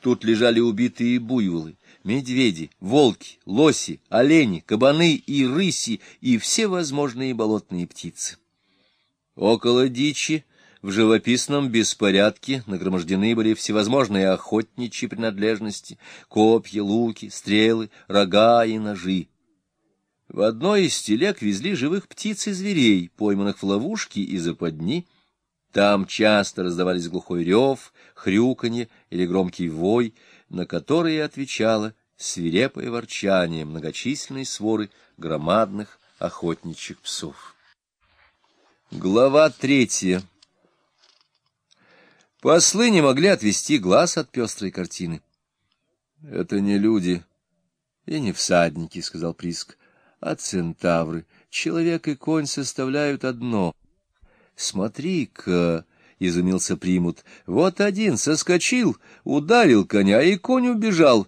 Тут лежали убитые буйволы, медведи, волки, лоси, олени, кабаны и рыси, и все возможные болотные птицы. Около дичи в живописном беспорядке нагромождены были всевозможные охотничьи принадлежности, копья, луки, стрелы, рога и ножи. В одной из телег везли живых птиц и зверей, пойманных в ловушки и западни. Там часто раздавались глухой рев, хрюканье или громкий вой, на которые отвечало свирепое ворчание многочисленной своры громадных охотничьих псов. Глава третья Послы не могли отвести глаз от пестрой картины. — Это не люди и не всадники, — сказал Приск а центавры. Человек и конь составляют одно. Смотри-ка, — изумился Примут, — вот один соскочил, ударил коня, и конь убежал.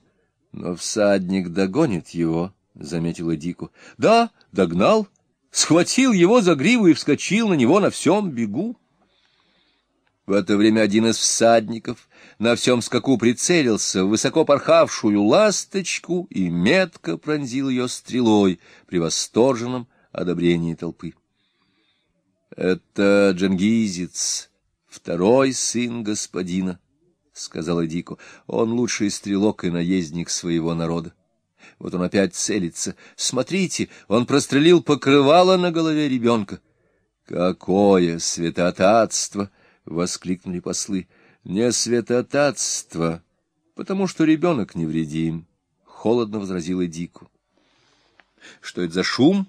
Но всадник догонит его, — заметила Дику. — Да, догнал, схватил его за гриву и вскочил на него на всем бегу. В это время один из всадников на всем скаку прицелился в высоко порхавшую ласточку и метко пронзил ее стрелой при восторженном одобрении толпы. «Это джангизец, второй сын господина», — сказала Дико. «Он лучший стрелок и наездник своего народа. Вот он опять целится. Смотрите, он прострелил покрывало на голове ребенка. Какое святотатство!» — воскликнули послы. — Не святотатство, потому что ребенок невредим, — холодно возразила Дику. — Что это за шум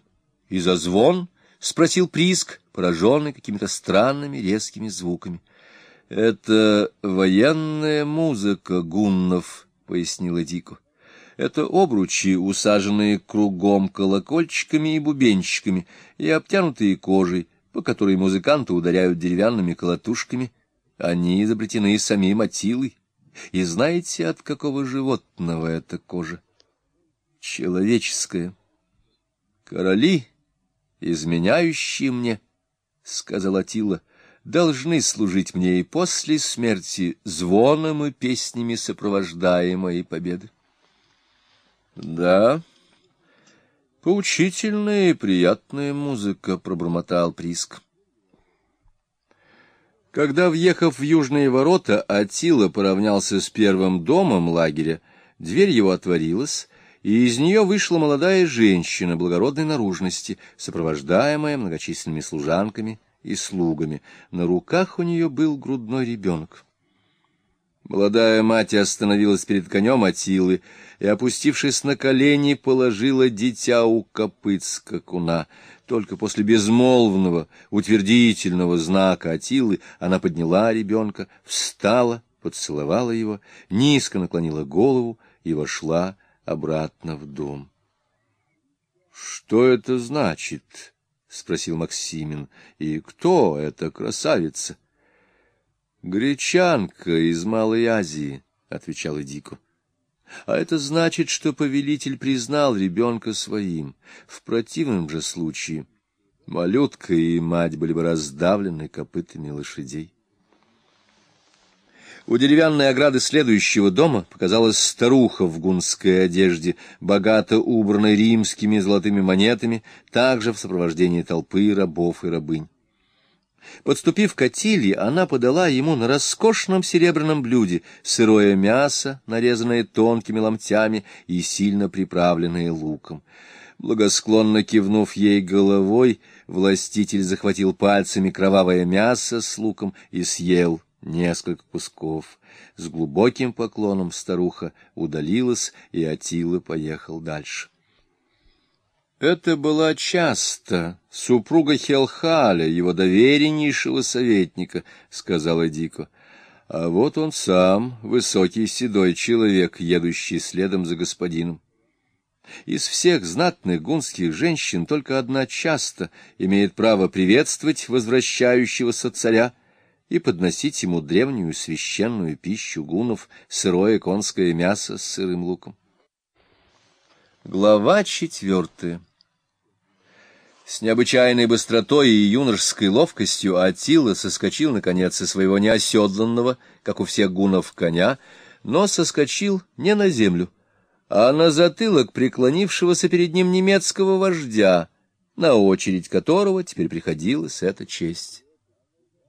и за звон? — спросил Приск, пораженный какими-то странными резкими звуками. — Это военная музыка гуннов, — пояснила Дику. Это обручи, усаженные кругом колокольчиками и бубенчиками и обтянутые кожей, по которой музыканты ударяют деревянными колотушками. Они изобретены самим Атилой. И знаете, от какого животного эта кожа? Человеческая. Короли, изменяющие мне, — сказал Атила, — должны служить мне и после смерти звоном и песнями сопровождаемой победы. Да, — Поучительная и приятная музыка, — пробормотал Приск. Когда, въехав в южные ворота, Атила поравнялся с первым домом лагеря, дверь его отворилась, и из нее вышла молодая женщина благородной наружности, сопровождаемая многочисленными служанками и слугами. На руках у нее был грудной ребенок. Молодая мать остановилась перед конем Атилы и, опустившись на колени, положила дитя у копыт скакуна. Только после безмолвного, утвердительного знака Атилы она подняла ребенка, встала, поцеловала его, низко наклонила голову и вошла обратно в дом. — Что это значит? — спросил Максимин. — И кто эта красавица? «Гречанка из Малой Азии», — отвечала Дико. «А это значит, что повелитель признал ребенка своим. В противном же случае малютка и мать были бы раздавлены копытами лошадей». У деревянной ограды следующего дома показалась старуха в гунской одежде, богато убранной римскими золотыми монетами, также в сопровождении толпы рабов и рабынь. Подступив к Атиле, она подала ему на роскошном серебряном блюде сырое мясо, нарезанное тонкими ломтями и сильно приправленное луком. Благосклонно кивнув ей головой, властитель захватил пальцами кровавое мясо с луком и съел несколько кусков. С глубоким поклоном старуха удалилась, и Атила поехал дальше. Это была часто супруга Хелхаля, его довереннейшего советника, — сказала Дико. А вот он сам, высокий седой человек, едущий следом за господином. Из всех знатных гунских женщин только одна часто имеет право приветствовать возвращающегося царя и подносить ему древнюю священную пищу гунов, сырое конское мясо с сырым луком. Глава четвертая с необычайной быстротой и юношеской ловкостью Атила соскочил, наконец, со своего неоседланного, как у всех гунов, коня, но соскочил не на землю, а на затылок преклонившегося перед ним немецкого вождя, на очередь которого теперь приходилась эта честь.